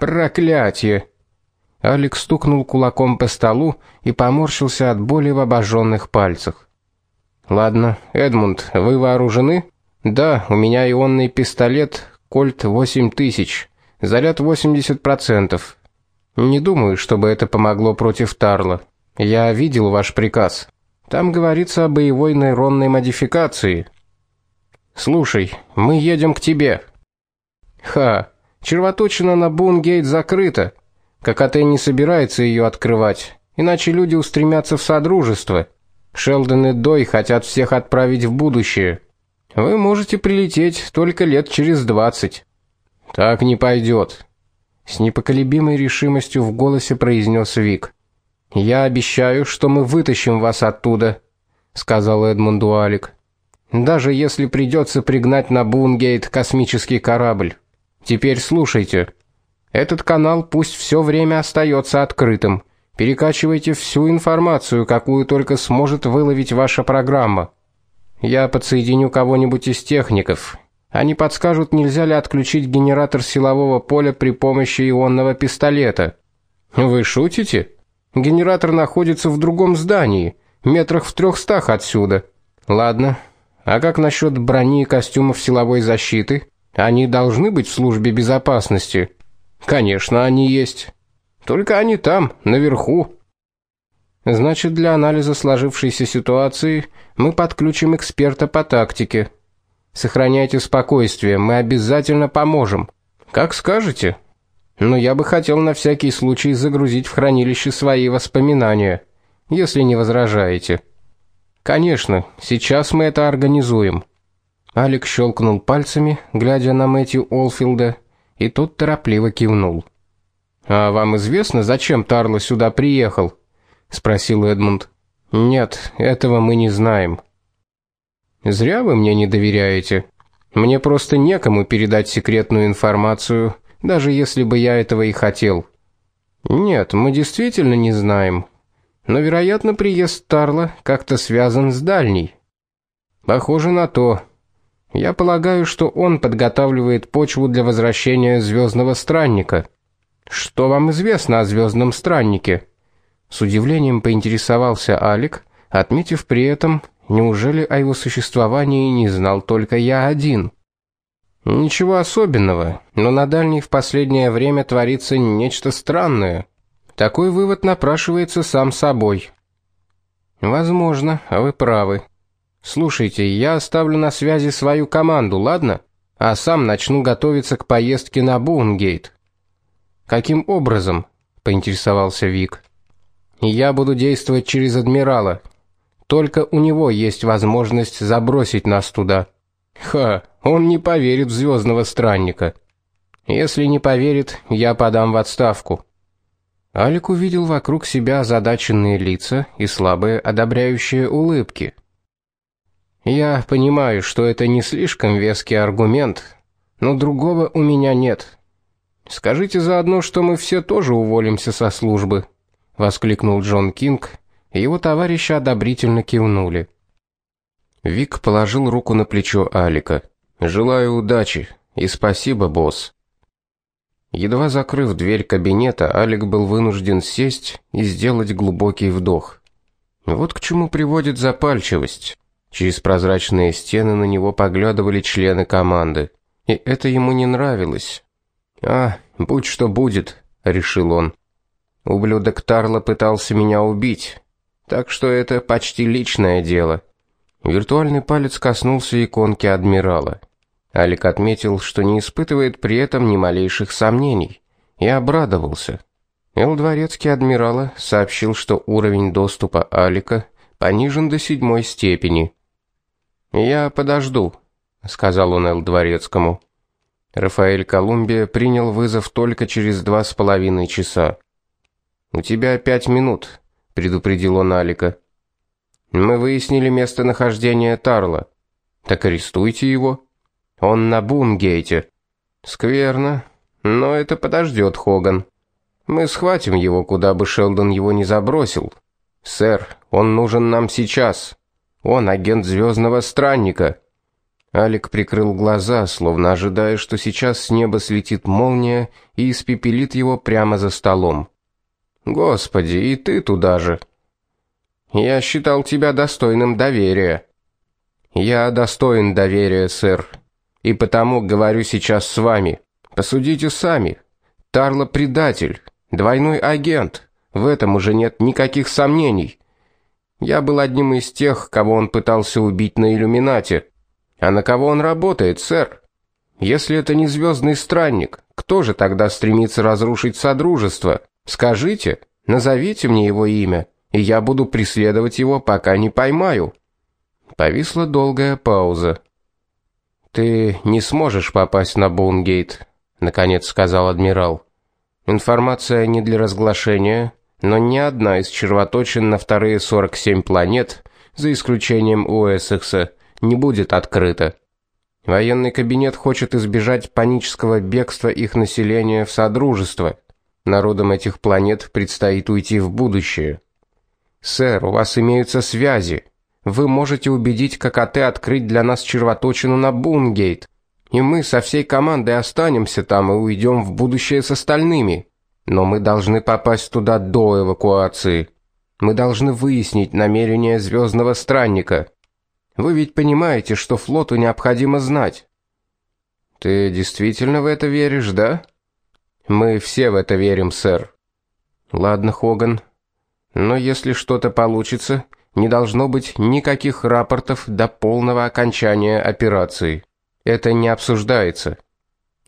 Проклятие. Алекс стукнул кулаком по столу и поморщился от боли в обожженных пальцах. Ладно, Эдмунд, вы вооружены? Да, у меня ионный пистолет Кольт 8000. Заряд 80%. Не думаю, чтобы это помогло против Тарла. Я видел ваш приказ. Там говорится о боевой нейронной модификации. Слушай, мы едем к тебе. Ха, червоточина на Бунгейт закрыта. ККТ не собирается ее открывать, иначе люди устремятся в содружество. Шелдон и Дой хотят всех отправить в будущее. Вы можете прилететь только лет через двадцать. Так не пойдет. С непоколебимой решимостью в голосе произнес Вик. Я обещаю, что мы вытащим вас оттуда, сказал Эдмунду Алик. Даже если придется пригнать на Бунгейт космический корабль. Теперь слушайте. Этот канал пусть все время остается открытым. Перекачивайте всю информацию, какую только сможет выловить ваша программа. Я подсоединю кого-нибудь из техников. Они подскажут, нельзя ли отключить генератор силового поля при помощи ионного пистолета. Вы шутите? Генератор находится в другом здании, метрах в трехстах отсюда. Ладно. А как насчет брони и костюмов силовой защиты? Они должны быть в службе безопасности. Конечно, они есть. Только они там, наверху. Значит, для анализа сложившейся ситуации мы подключим эксперта по тактике. Сохраняйте спокойствие, мы обязательно поможем. Как скажете. Но я бы хотел на всякий случай загрузить в хранилище свои воспоминания, если не возражаете. Конечно, сейчас мы это организуем. Алик щелкнул пальцами, глядя на Мэтью Олфилда, и тот торопливо кивнул. А вам известно, зачем Тарло сюда приехал? спросил Эдмунд. Нет, этого мы не знаем. Зря вы мне не доверяете. Мне просто некому передать секретную информацию, даже если бы я этого и хотел. Нет, мы действительно не знаем. Но, вероятно, приезд Тарла как-то связан с дальней. Похоже на то. Я полагаю, что он подготавливает почву для возвращения звездного странника. Что вам известно о звездном страннике? С удивлением поинтересовался Алик, отметив при этом, неужели о его существовании не знал только я один. Ничего особенного, но на дальней в последнее время творится нечто странное. Такой вывод напрашивается сам собой. Возможно, а вы правы. Слушайте, я оставлю на связи свою команду, ладно? А сам начну готовиться к поездке на Бунгейт. Каким образом? поинтересовался Вик. Я буду действовать через адмирала. Только у него есть возможность забросить нас туда. Ха, он не поверит в звездного странника. Если не поверит, я подам в отставку. Алик увидел вокруг себя озадаченные лица и слабые одобряющие улыбки. Я понимаю, что это не слишком веский аргумент, но другого у меня нет. Скажите заодно, что мы все тоже уволимся со службы, воскликнул Джон Кинг, и его товарищи одобрительно кивнули. Вик положил руку на плечо Алика. Желаю удачи и спасибо, босс. Едва закрыв дверь кабинета, Алик был вынужден сесть и сделать глубокий вдох. Вот к чему приводит запальчивость. Через прозрачные стены на него поглядывали члены команды, и это ему не нравилось. А, будь что будет, решил он. Ублюдок Тарла пытался меня убить, так что это почти личное дело. Виртуальный палец коснулся иконки адмирала. Алик отметил, что не испытывает при этом ни малейших сомнений, и обрадовался. Эл Дворецкий адмирала сообщил, что уровень доступа Алика понижен до седьмой степени. "Я подожду", сказал он Эл Дворецкому. Рафаэль Колумбия принял вызов только через два с половиной часа. "У тебя пять минут", предупредил он Алика. Мы выяснили местонахождение Тарла. Так арестуйте его. Он на Бунгейте. Скверно, но это подождет, Хоган. Мы схватим его, куда бы Шелдон его не забросил. Сэр, он нужен нам сейчас. Он агент звездного странника. Алик прикрыл глаза, словно ожидая, что сейчас с неба слетит молния и испепелит его прямо за столом. Господи, и ты туда же. Я считал тебя достойным доверия. Я достоин доверия, сэр, и потому говорю сейчас с вами. Посудите сами. Тарло предатель, двойной агент. В этом уже нет никаких сомнений. Я был одним из тех, кого он пытался убить на иллюминате. А на кого он работает, сэр? Если это не звездный странник, кто же тогда стремится разрушить содружество? Скажите, назовите мне его имя, и я буду преследовать его, пока не поймаю. Повисла долгая пауза. Ты не сможешь попасть на Боунгейт, наконец сказал адмирал. Информация не для разглашения, но ни одна из червоточин на вторые 47 планет, за исключением Уэссекса, не будет открыта. Военный кабинет хочет избежать панического бегства их населения в содружество. Народам этих планет предстоит уйти в будущее. Сэр, у вас имеются связи. Вы можете убедить ККТ открыть для нас червоточину на Бунгейт, и мы со всей командой останемся там и уйдем в будущее с остальными. Но мы должны попасть туда до эвакуации. Мы должны выяснить намерения звездного странника. Вы ведь понимаете, что флоту необходимо знать. Ты действительно в это веришь, да? Мы все в это верим, сэр. Ладно, Хоган. Но если что-то получится, не должно быть никаких рапортов до полного окончания операции. Это не обсуждается.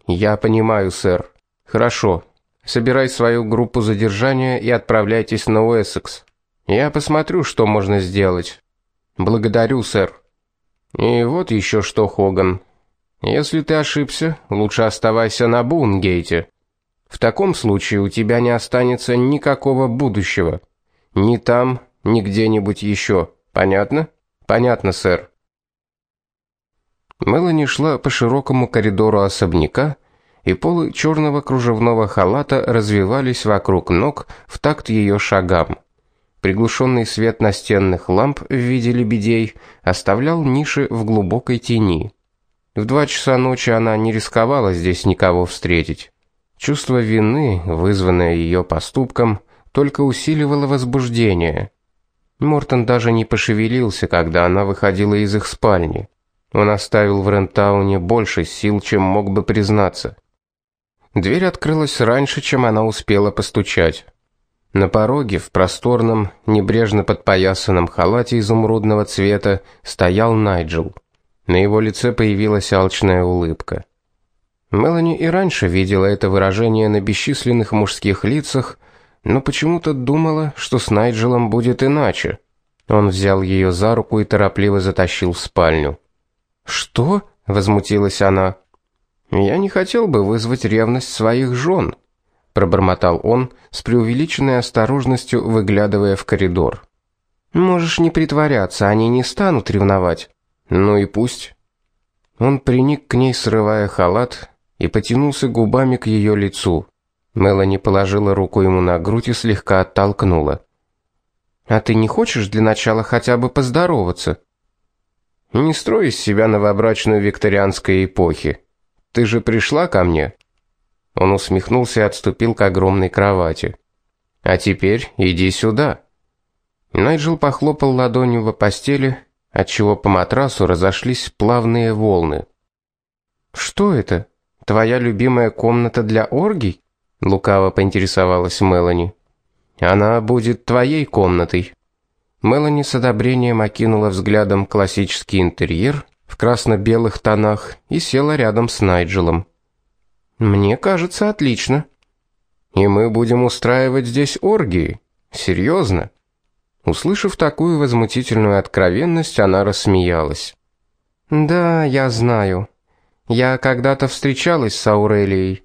Я понимаю, сэр. Хорошо. Собирай свою группу задержания и отправляйтесь на Уэссекс. Я посмотрю, что можно сделать. Благодарю, сэр. И вот еще что, Хоган. Если ты ошибся, лучше оставайся на Бунгейте. В таком случае у тебя не останется никакого будущего. Ни там, ни где-нибудь еще. Понятно? Понятно, сэр. Мелани шла по широкому коридору особняка, и полы черного кружевного халата развивались вокруг ног в такт ее шагам. Приглушенный свет настенных ламп в виде лебедей оставлял ниши в глубокой тени. В два часа ночи она не рисковала здесь никого встретить. Чувство вины, вызванное ее поступком, только усиливало возбуждение. Мортон даже не пошевелился, когда она выходила из их спальни. Он оставил в Рентауне больше сил, чем мог бы признаться. Дверь открылась раньше, чем она успела постучать. На пороге в просторном, небрежно подпоясанном халате изумрудного цвета стоял Найджел. На его лице появилась алчная улыбка. Мелани и раньше видела это выражение на бесчисленных мужских лицах, но почему-то думала, что с Найджелом будет иначе. Он взял ее за руку и торопливо затащил в спальню. "Что?" возмутилась она. "Я не хотел бы вызвать ревность своих жен пробормотал он с преувеличенной осторожностью, выглядывая в коридор. Можешь не притворяться, они не станут ревновать. Ну и пусть. Он приник к ней, срывая халат, и потянулся губами к ее лицу. Мелани положила руку ему на грудь и слегка оттолкнула. А ты не хочешь для начала хотя бы поздороваться? Не строй из себя новобрачную викторианской эпохи. Ты же пришла ко мне. Он усмехнулся и отступил к огромной кровати. А теперь иди сюда. Найджел похлопал ладонью по постели, отчего по матрасу разошлись плавные волны. Что это? Твоя любимая комната для оргий? лукаво поинтересовалась Мелани. Она будет твоей комнатой. Мелани с одобрением окинула взглядом классический интерьер в красно-белых тонах и села рядом с Найджелом. Мне кажется, отлично. И мы будем устраивать здесь оргии. Серьезно? Услышав такую возмутительную откровенность, она рассмеялась. Да, я знаю. Я когда-то встречалась с Аурелией.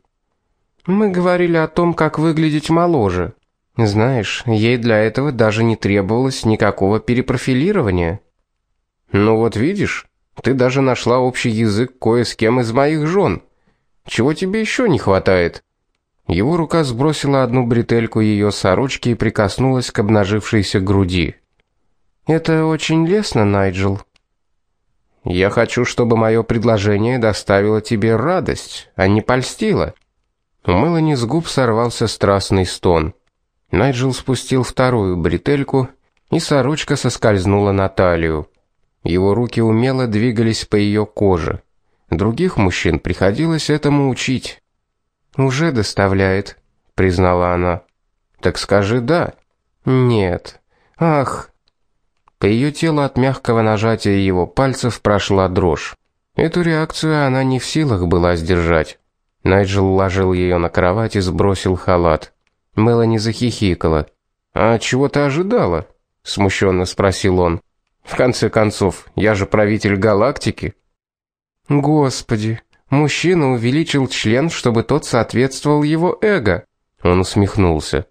Мы говорили о том, как выглядеть моложе. Знаешь, ей для этого даже не требовалось никакого перепрофилирования. Ну вот видишь, ты даже нашла общий язык кое с кем из моих жен. Чего тебе еще не хватает? Его рука сбросила одну бретельку ее сорочки и прикоснулась к обнажившейся груди. Это очень лестно, Найджел. Я хочу, чтобы мое предложение доставило тебе радость, а не польстило. У Мелани с губ сорвался страстный стон. Найджел спустил вторую бретельку, и сорочка соскользнула на талию. Его руки умело двигались по ее коже. Других мужчин приходилось этому учить. Уже доставляет, признала она. Так скажи да. Нет. Ах. По ее телу от мягкого нажатия его пальцев прошла дрожь. Эту реакцию она не в силах была сдержать. Найджел уложил ее на кровать и сбросил халат. Мелани захихикала. "А чего ты ожидала?" смущенно спросил он. "В конце концов, я же правитель галактики". Господи, мужчина увеличил член, чтобы тот соответствовал его эго. Он усмехнулся.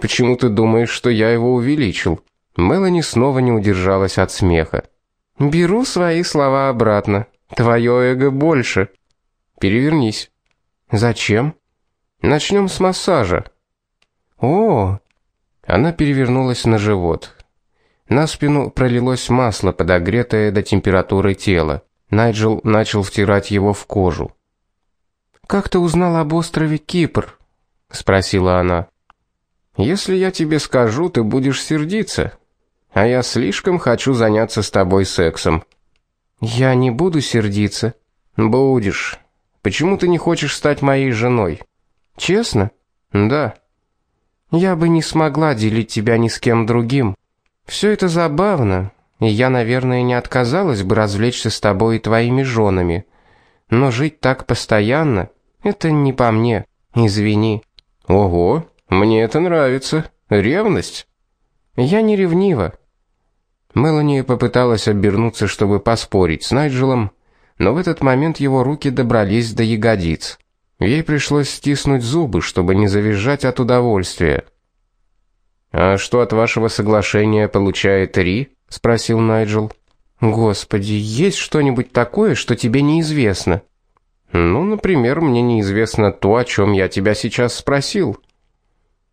Почему ты думаешь, что я его увеличил? Мелани снова не удержалась от смеха. Беру свои слова обратно. Твое эго больше. Перевернись. Зачем? Начнем с массажа. О! Она перевернулась на живот. На спину пролилось масло, подогретое до температуры тела. Найджел начал втирать его в кожу. Как ты узнал об острове Кипр? спросила она. Если я тебе скажу, ты будешь сердиться. А я слишком хочу заняться с тобой сексом. Я не буду сердиться. Будешь. Почему ты не хочешь стать моей женой? Честно? Да. Я бы не смогла делить тебя ни с кем другим. Все это забавно, и я, наверное, не отказалась бы развлечься с тобой и твоими женами. Но жить так постоянно это не по мне. Извини. Ого, мне это нравится. Ревность. Я не ревнива. Мелани попыталась обернуться, чтобы поспорить с Найджелом, но в этот момент его руки добрались до ягодиц. Ей пришлось стиснуть зубы, чтобы не завизжать от удовольствия. А что от вашего соглашения получает Ри? спросил Найджел. Господи, есть что-нибудь такое, что тебе неизвестно? Ну, например, мне неизвестно то, о чем я тебя сейчас спросил.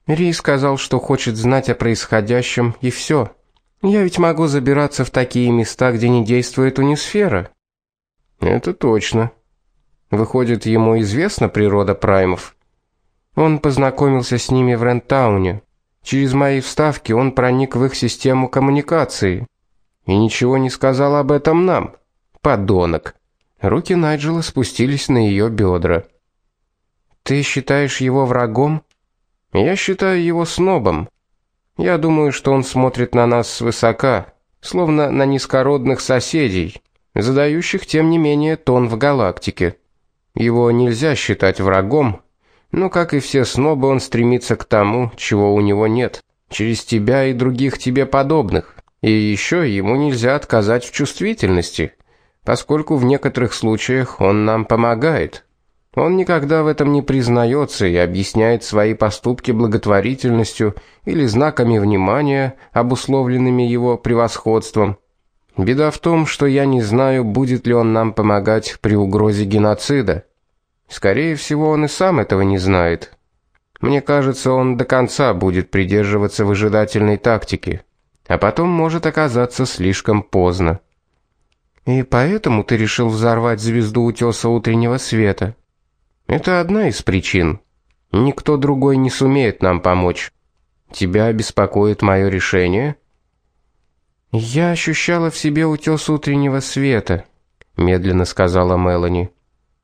Ри сказал, что хочет знать о происходящем, и все. Я ведь могу забираться в такие места, где не действует унисфера. Это точно. Выходит, ему известна природа праймов. Он познакомился с ними в Рентауне. Через мои вставки он проник в их систему коммуникации и ничего не сказал об этом нам. Подонок. Руки Найджела спустились на ее бедра. Ты считаешь его врагом? Я считаю его снобом. Я думаю, что он смотрит на нас свысока, словно на низкородных соседей, задающих тем не менее тон в галактике. Его нельзя считать врагом, но как и все снобы, он стремится к тому, чего у него нет, через тебя и других тебе подобных. И еще ему нельзя отказать в чувствительности, поскольку в некоторых случаях он нам помогает. Он никогда в этом не признается и объясняет свои поступки благотворительностью или знаками внимания, обусловленными его превосходством. Беда в том, что я не знаю, будет ли он нам помогать при угрозе геноцида. Скорее всего, он и сам этого не знает. Мне кажется, он до конца будет придерживаться выжидательной тактики, а потом может оказаться слишком поздно. И поэтому ты решил взорвать звезду утёса утреннего света. Это одна из причин. Никто другой не сумеет нам помочь. Тебя беспокоит мое решение? Я ощущала в себе утёс утреннего света, медленно сказала Мелани.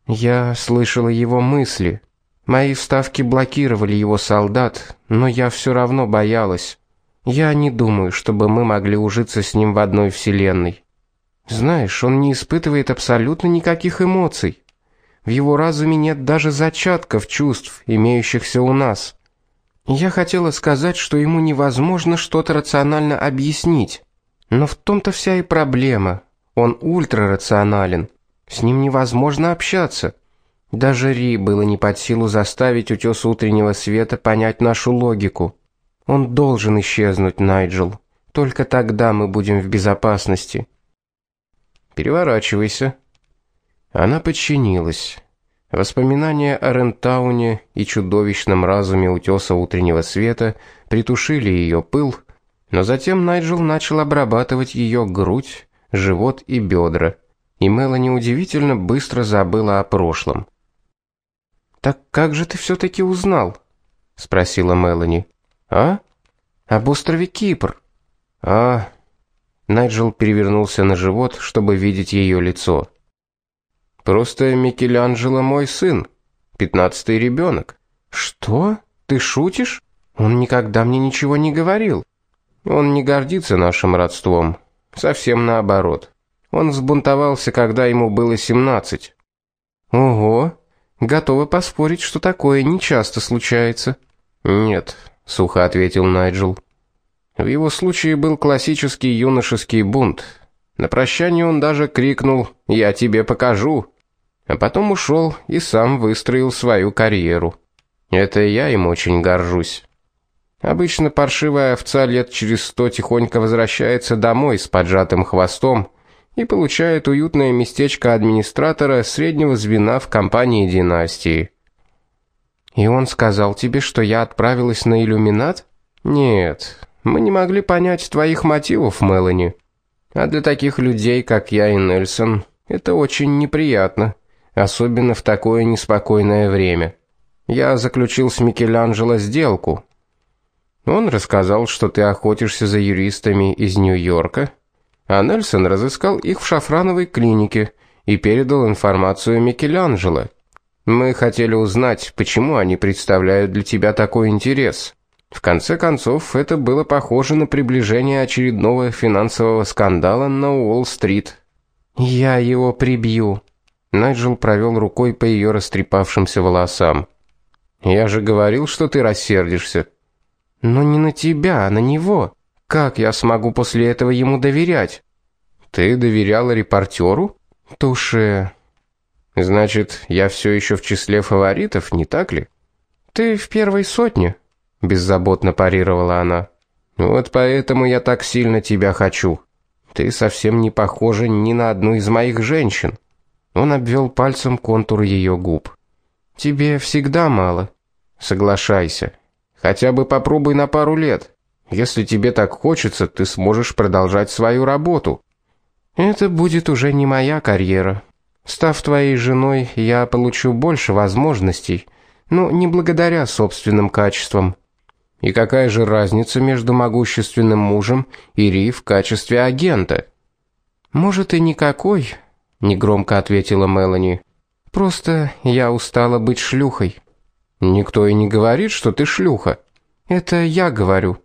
Я слышала его мысли. Мои вставки блокировали его солдат, но я все равно боялась. Я не думаю, чтобы мы могли ужиться с ним в одной вселенной. Знаешь, он не испытывает абсолютно никаких эмоций. В его разуме нет даже зачатков чувств, имеющихся у нас. Я хотела сказать, что ему невозможно что-то рационально объяснить. Но в том-то вся и проблема. Он ультрарационален. С ним невозможно общаться. Даже Ри было не под силу заставить утёс утреннего света понять нашу логику. Он должен исчезнуть, Найджел. Только тогда мы будем в безопасности. Переворачивайся, она подчинилась. Воспоминания о Рентауне и чудовищном разуме утёса утреннего света притушили её пыл, но затем Найджел начал обрабатывать её грудь, живот и бедра, и Мелани удивительно быстро забыла о прошлом. Так как же ты все таки узнал? спросила Мелани. А? Об острове Кипр. А. Найджел перевернулся на живот, чтобы видеть ее лицо. Просто Микеланджело мой сын, пятнадцатый ребенок. Что? Ты шутишь? Он никогда мне ничего не говорил. Он не гордится нашим родством, совсем наоборот. Он взбунтовался, когда ему было семнадцать. Ого, готова поспорить, что такое нечасто случается. Нет, сухо ответил Найджел. В его случае был классический юношеский бунт. На прощание он даже крикнул: "Я тебе покажу!" А потом ушел и сам выстроил свою карьеру. Это я им очень горжусь. Обычно паршивая овца лет через сто тихонько возвращается домой с поджатым хвостом и получает уютное местечко администратора среднего звена в компании династии. И он сказал тебе, что я отправилась на иллюминат? Нет, мы не могли понять твоих мотивов, Мелани. А для таких людей, как я и Нельсон, это очень неприятно, особенно в такое неспокойное время. Я заключил с Микеланджело сделку. Он рассказал, что ты охотишься за юристами из Нью-Йорка, а Нельсон разыскал их в шафрановой клинике и передал информацию Микеланджело. Мы хотели узнать, почему они представляют для тебя такой интерес. В конце концов, это было похоже на приближение очередного финансового скандала на Уолл-стрит. Я его прибью. Найджел провел рукой по ее растрепавшимся волосам. Я же говорил, что ты рассердишься. Но не на тебя, а на него. Как я смогу после этого ему доверять? Ты доверяла репортеру? Туше, Значит, я все еще в числе фаворитов, не так ли? Ты в первой сотне, беззаботно парировала она. Вот поэтому я так сильно тебя хочу. Ты совсем не похожа ни на одну из моих женщин. Он обвел пальцем контур ее губ. Тебе всегда мало. Соглашайся. Хотя бы попробуй на пару лет. Если тебе так хочется, ты сможешь продолжать свою работу. Это будет уже не моя карьера, Став твоей женой, я получу больше возможностей, но не благодаря собственным качествам. И какая же разница между могущественным мужем и Ри в качестве агента? Может и никакой, негромко ответила Мелани. Просто я устала быть шлюхой. Никто и не говорит, что ты шлюха. Это я говорю.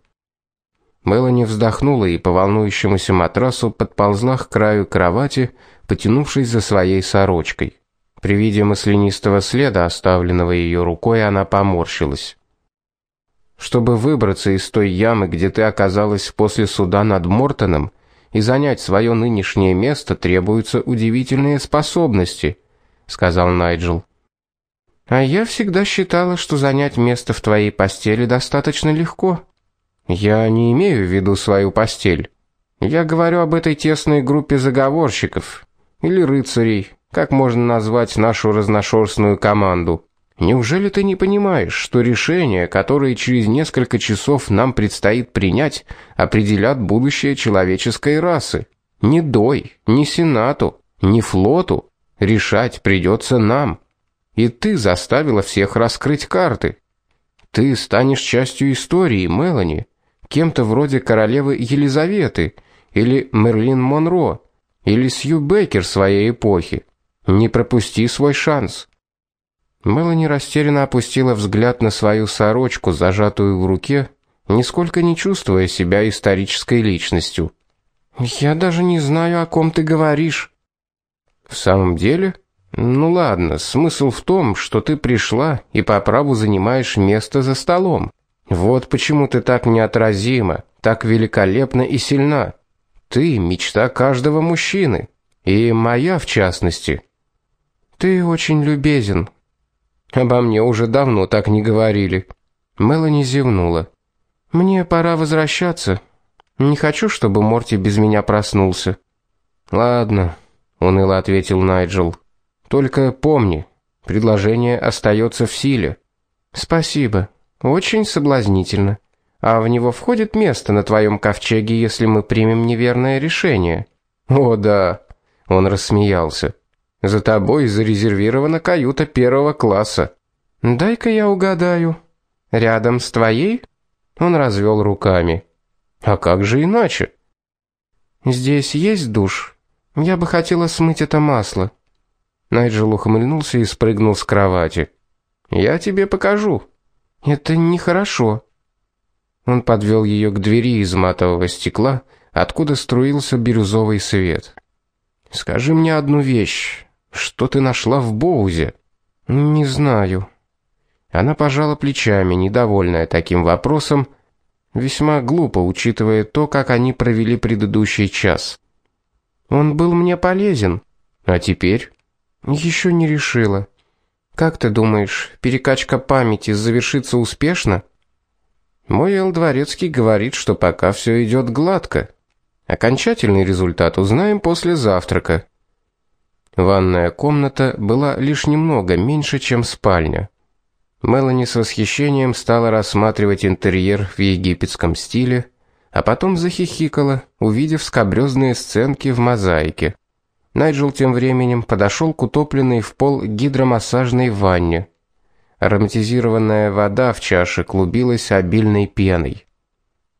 Мелани вздохнула и по волнующемуся матрасу подползла к краю кровати, потянувшись за своей сорочкой. При виде маслянистого следа, оставленного ее рукой, она поморщилась. Чтобы выбраться из той ямы, где ты оказалась после суда над Мортоном, и занять свое нынешнее место, требуются удивительные способности, сказал Найджел. А я всегда считала, что занять место в твоей постели достаточно легко. Я не имею в виду свою постель. Я говорю об этой тесной группе заговорщиков или рыцарей, как можно назвать нашу разношерстную команду. Неужели ты не понимаешь, что решения, которые через несколько часов нам предстоит принять, определят будущее человеческой расы? Не дой, не сенату, не флоту, решать придется нам. И ты заставила всех раскрыть карты. Ты станешь частью истории, Мелани кем-то вроде королевы Елизаветы или Мерлин Монро или Сью Бейкер своей эпохи. Не пропусти свой шанс. Мелани растерянно опустила взгляд на свою сорочку, зажатую в руке, нисколько не чувствуя себя исторической личностью. Я даже не знаю, о ком ты говоришь. В самом деле? Ну ладно, смысл в том, что ты пришла и по праву занимаешь место за столом. Вот почему ты так неотразима, так великолепна и сильна. Ты мечта каждого мужчины, и моя в частности. Ты очень любезен. Обо мне уже давно так не говорили. Мелани зевнула. Мне пора возвращаться. Не хочу, чтобы Морти без меня проснулся. Ладно, уныло ответил Найджел. Только помни, предложение остается в силе. Спасибо. Очень соблазнительно. А в него входит место на твоем ковчеге, если мы примем неверное решение. О да, Он рассмеялся. За тобой зарезервирована каюта первого класса. Дай-ка я угадаю. Рядом с твоей? Он развел руками. А как же иначе? Здесь есть душ. Я бы хотела смыть это масло. Найджел ухмыльнулся и спрыгнул с кровати. Я тебе покажу. Это нехорошо. Он подвел ее к двери из матового стекла, откуда струился бирюзовый свет. Скажи мне одну вещь. Что ты нашла в Боузе? Не знаю. Она пожала плечами, недовольная таким вопросом, весьма глупо, учитывая то, как они провели предыдущий час. Он был мне полезен, а теперь еще не решила. Как ты думаешь, перекачка памяти завершится успешно? Мой Эл Дворецкий говорит, что пока все идет гладко. Окончательный результат узнаем после завтрака. Ванная комната была лишь немного меньше, чем спальня. Мелани с восхищением стала рассматривать интерьер в египетском стиле, а потом захихикала, увидев скабрёзные сценки в мозаике. Найджел тем временем подошел к утопленной в пол гидромассажной ванне. Ароматизированная вода в чаше клубилась обильной пеной.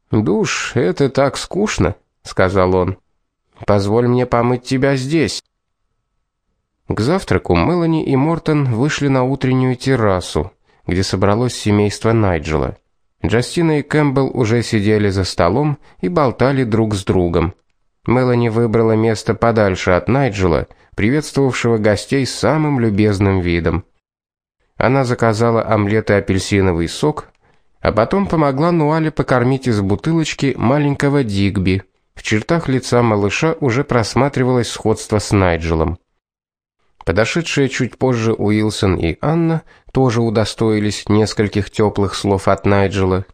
"Душ это так скучно", сказал он. "Позволь мне помыть тебя здесь". К завтраку Мелани и Мортон вышли на утреннюю террасу, где собралось семейство Найджела. Джастина и Кэмпбелл уже сидели за столом и болтали друг с другом. Мелани выбрала место подальше от Найджела, приветствовавшего гостей самым любезным видом. Она заказала омлет и апельсиновый сок, а потом помогла Нуале покормить из бутылочки маленького Дигби. В чертах лица малыша уже просматривалось сходство с Найджелом. Подошедшие чуть позже Уилсон и Анна тоже удостоились нескольких теплых слов от Найджела.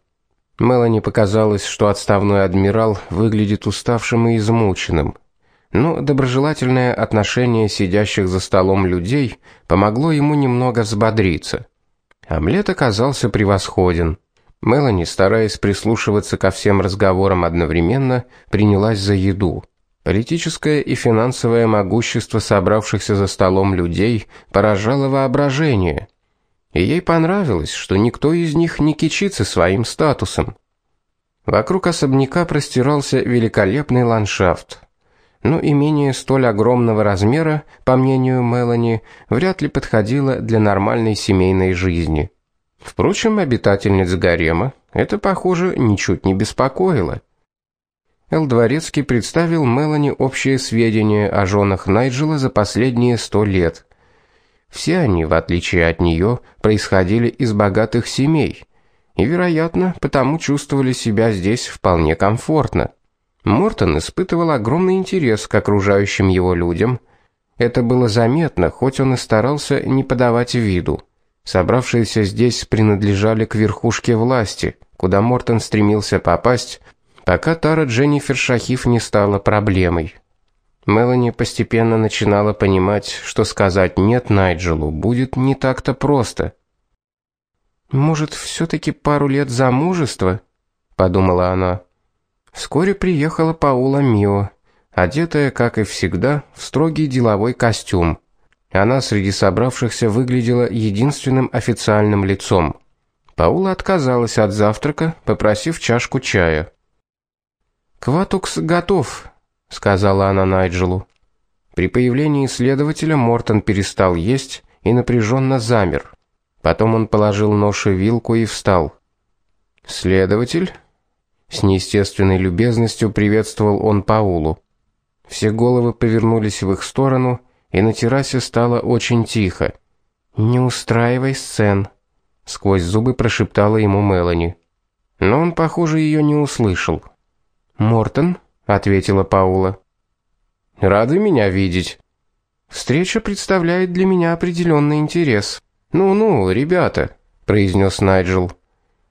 Мелани показалось, что отставной адмирал выглядит уставшим и измученным. Но доброжелательное отношение сидящих за столом людей помогло ему немного взбодриться. Омлет оказался превосходен. Мелани, стараясь прислушиваться ко всем разговорам одновременно, принялась за еду. Политическое и финансовое могущество собравшихся за столом людей поражало воображение. И ей понравилось, что никто из них не кичится своим статусом. Вокруг особняка простирался великолепный ландшафт. Но имение столь огромного размера, по мнению Мелани, вряд ли подходило для нормальной семейной жизни. Впрочем, обитательниц гарема это, похоже, ничуть не беспокоило. Эл Дворецкий представил Мелани общие сведения о женах Найджела за последние сто лет. Все они, в отличие от нее, происходили из богатых семей и, вероятно, потому чувствовали себя здесь вполне комфортно. Мортон испытывал огромный интерес к окружающим его людям. Это было заметно, хоть он и старался не подавать виду. Собравшиеся здесь принадлежали к верхушке власти, куда Мортон стремился попасть, пока Тара Дженнифер Шахиф не стала проблемой. Мелани постепенно начинала понимать, что сказать нет Найджелу будет не так-то просто. Может, все таки пару лет замужества, подумала она. Вскоре приехала Паула Мио, одетая, как и всегда, в строгий деловой костюм. Она среди собравшихся выглядела единственным официальным лицом. Паула отказалась от завтрака, попросив чашку чая. Кватукс готов, сказала она Найджелу. При появлении следователя Мортон перестал есть и напряженно замер. Потом он положил нож и вилку и встал. Следователь с неестественной любезностью приветствовал он Паулу. Все головы повернулись в их сторону, и на террасе стало очень тихо. "Не устраивай сцен", сквозь зубы прошептала ему Мелани. Но он, похоже, ее не услышал. "Мортон?" Ответила Паула. Рады меня видеть. Встреча представляет для меня определенный интерес. Ну-ну, ребята, произнес Найджел.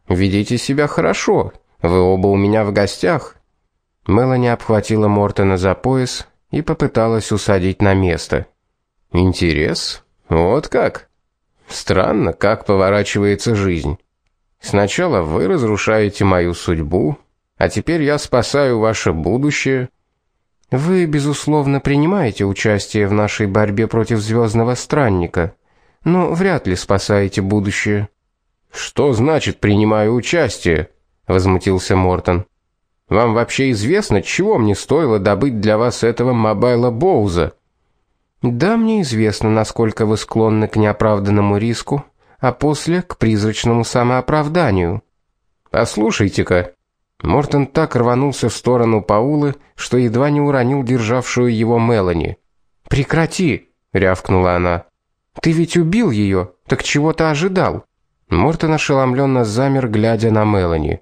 Ведите себя хорошо. Вы оба у меня в гостях. Мелани обхватила Мортона за пояс и попыталась усадить на место. Интерес? Вот как? Странно, как поворачивается жизнь. Сначала вы разрушаете мою судьбу, а теперь я спасаю ваше будущее. Вы безусловно принимаете участие в нашей борьбе против звездного странника, но вряд ли спасаете будущее. Что значит принимаю участие? возмутился Мортон. Вам вообще известно, чего мне стоило добыть для вас этого мобайла Боуза? Да, мне известно, насколько вы склонны к неоправданному риску, а после к призрачному самооправданию. Послушайте-ка. Мортон так рванулся в сторону Паулы, что едва не уронил державшую его Мелани. Прекрати, рявкнула она. Ты ведь убил ее, так чего ты ожидал? Мортон ошеломленно замер, глядя на Мелани.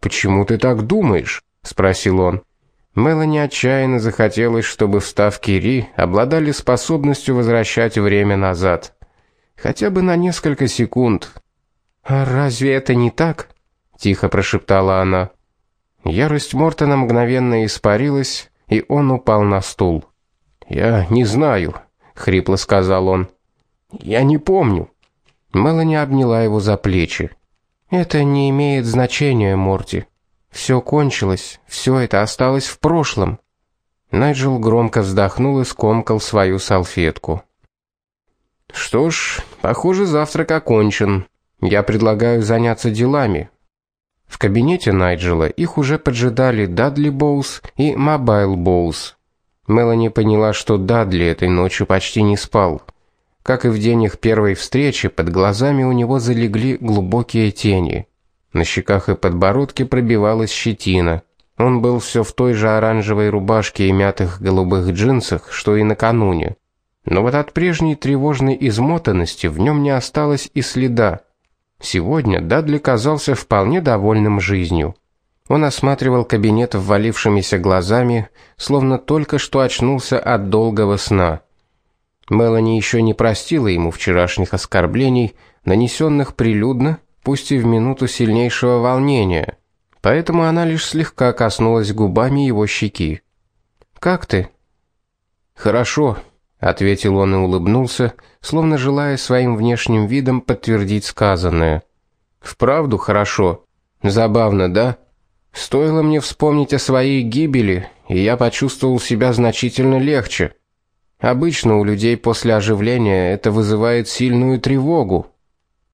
Почему ты так думаешь? спросил он. Мелани отчаянно захотелось, чтобы вставки Ри обладали способностью возвращать время назад, хотя бы на несколько секунд. А разве это не так? тихо прошептала она. Ярость Мортона мгновенно испарилась, и он упал на стул. "Я не знаю", хрипло сказал он. "Я не помню". Мелани обняла его за плечи. Это не имеет значения, Морти. Все кончилось, все это осталось в прошлом. Найджел громко вздохнул и скомкал свою салфетку. Что ж, похоже, завтрак окончен. Я предлагаю заняться делами. В кабинете Найджела их уже поджидали Дадли Боус и Мейбл Боус. Мелани поняла, что Дадли этой ночью почти не спал. Как и в день их первой встречи, под глазами у него залегли глубокие тени. На щеках и подбородке пробивалась щетина. Он был все в той же оранжевой рубашке и мятых голубых джинсах, что и накануне. Но вот от прежней тревожной измотанности в нем не осталось и следа. Сегодня Дадли казался вполне довольным жизнью. Он осматривал кабинет ввалившимися глазами, словно только что очнулся от долгого сна. Мелани еще не простила ему вчерашних оскорблений, нанесенных прилюдно, пусть и в минуту сильнейшего волнения. Поэтому она лишь слегка коснулась губами его щеки. Как ты? Хорошо, ответил он и улыбнулся, словно желая своим внешним видом подтвердить сказанное. Вправду хорошо. Забавно, да? Стоило мне вспомнить о своей гибели, и я почувствовал себя значительно легче. Обычно у людей после оживления это вызывает сильную тревогу.